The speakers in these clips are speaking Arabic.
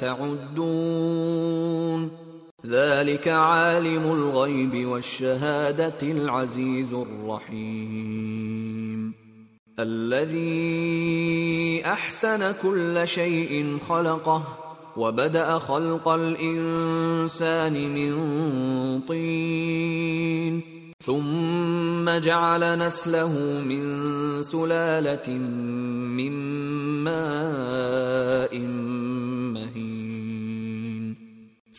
تعدون. ذلك عالم الغيب والشهادة العزيز الرحيم. الذي أحسن كل شيء خلقه وبدأ خلق الإنسان من طين ثم جعل نسله من سلالة من ماء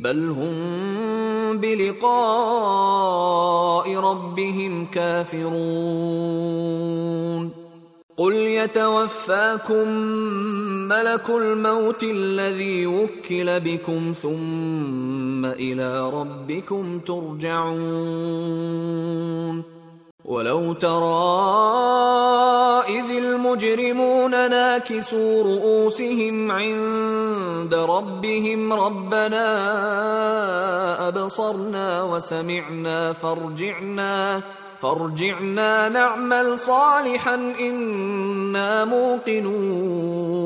بل هم بلقاء ربهم كافرون. قل يتوفاكم ملك الموت الذي وكل بكم ثم إلى ربكم ترجعون. ولو ترى اذ المجرمون ناكسوا رؤوسهم عند ربهم ربنا ابصرنا وسمعنا فارجعنا فارجعنا نعمل صالحا أنا موقنون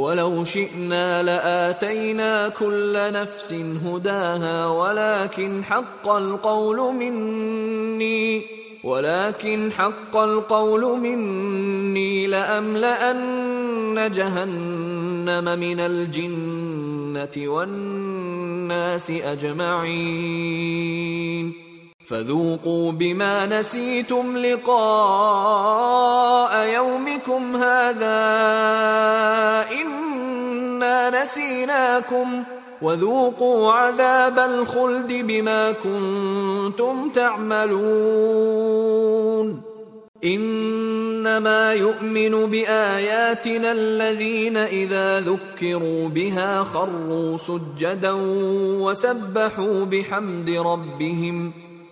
ولو شئنا لآتينا كل نفس هداها ولكن حق القول مني ولكن حق القول مني لأملأن جهنم من الجنة والناس أجمعين. فذوقوا بما نسيتم لقاء يومكم هذا. نسيناكم وذوقوا عذاب الخلد بما كنتم تعملون. إنما يؤمن بآياتنا الذين إذا ذكروا بها خروا سجدا وسبحوا بحمد ربهم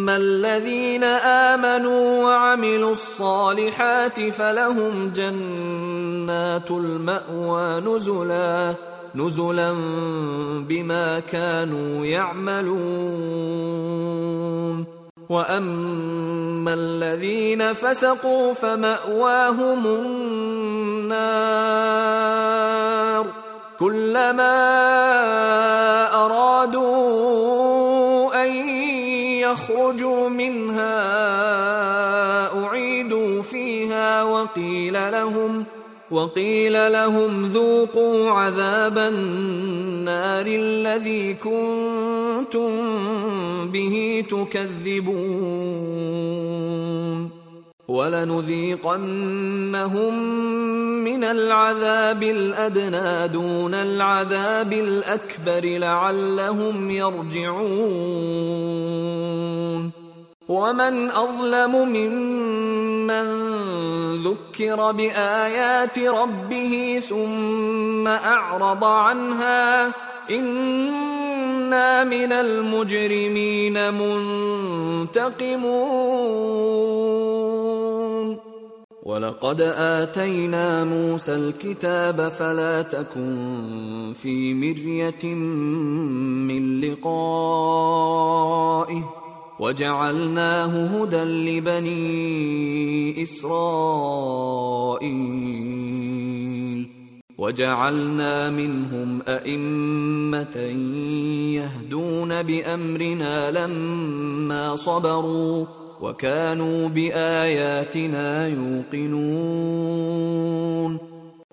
اما الذين امنوا وعملوا الصالحات فلهم جنات الماوى نزلا نزلا بما كانوا يعملون. واما الذين فسقوا فماواهم النار كلما ارادوا ان يخرجوا منها أعيدوا فيها وقيل لهم وقيل لهم ذوقوا عذاب النار الذي كنتم به تكذبون. ولنذيقنهم من العذاب الأدنى دون العذاب الأكبر لعلهم يرجعون. ومن اظلم ممن ذكر بايات ربه ثم اعرض عنها أنا من المجرمين منتقمون ولقد اتينا موسى الكتاب فلا تكن في مريه من لقائه وجعلناه هدى لبني إسرائيل. وجعلنا منهم أئمة يهدون بأمرنا لما صبروا وكانوا بآياتنا يوقنون.